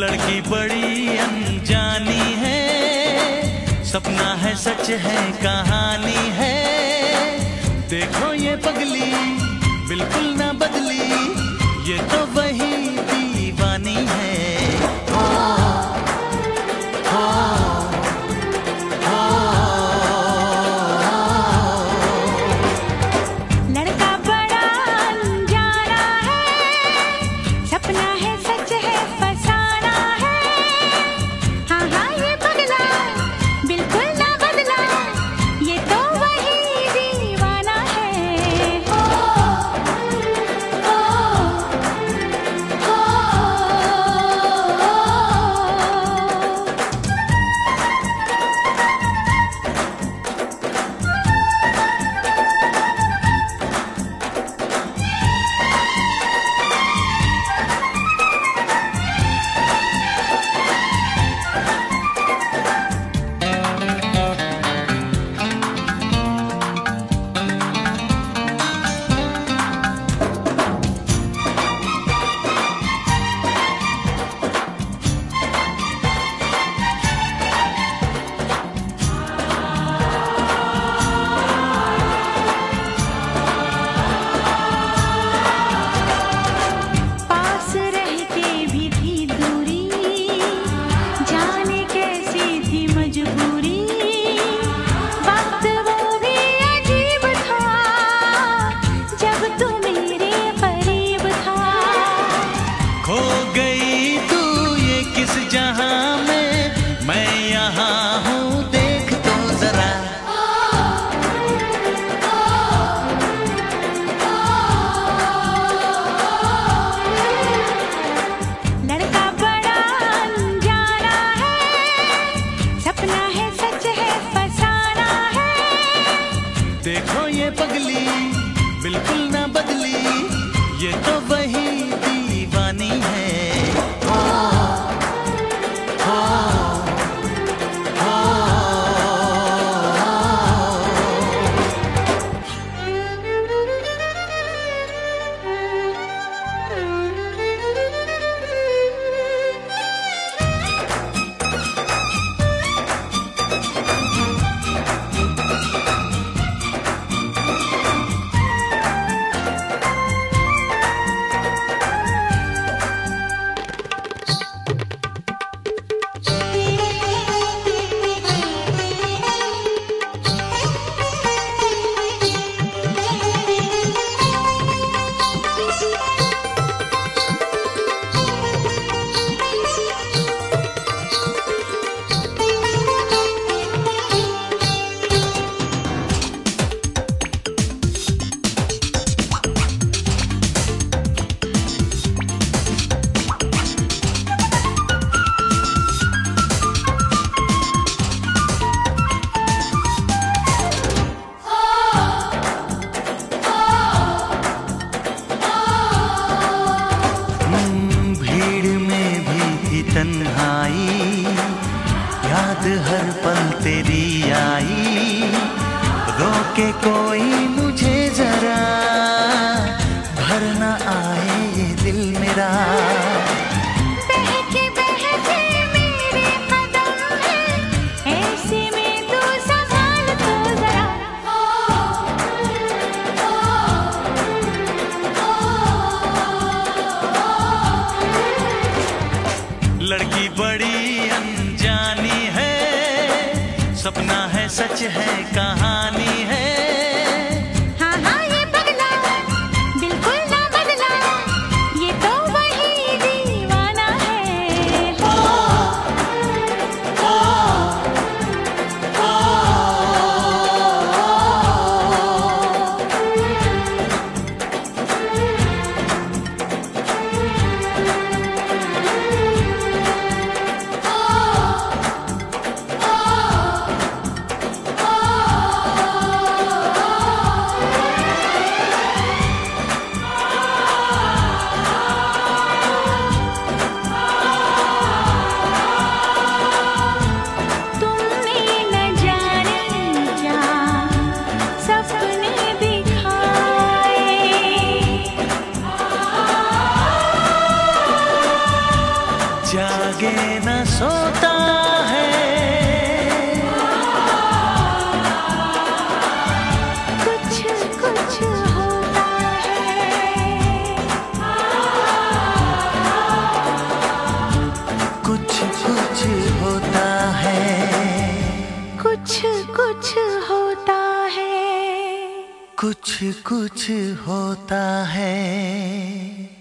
लड़की बड़ी अनजानी है सपना है सच है कहानी देखो ये पगली। तन्हाई। याद हर पल तेरी आई। रोके कोई मुझे जरा। सच है कहाँ कुछ होता है। कुछ कुछ होता है।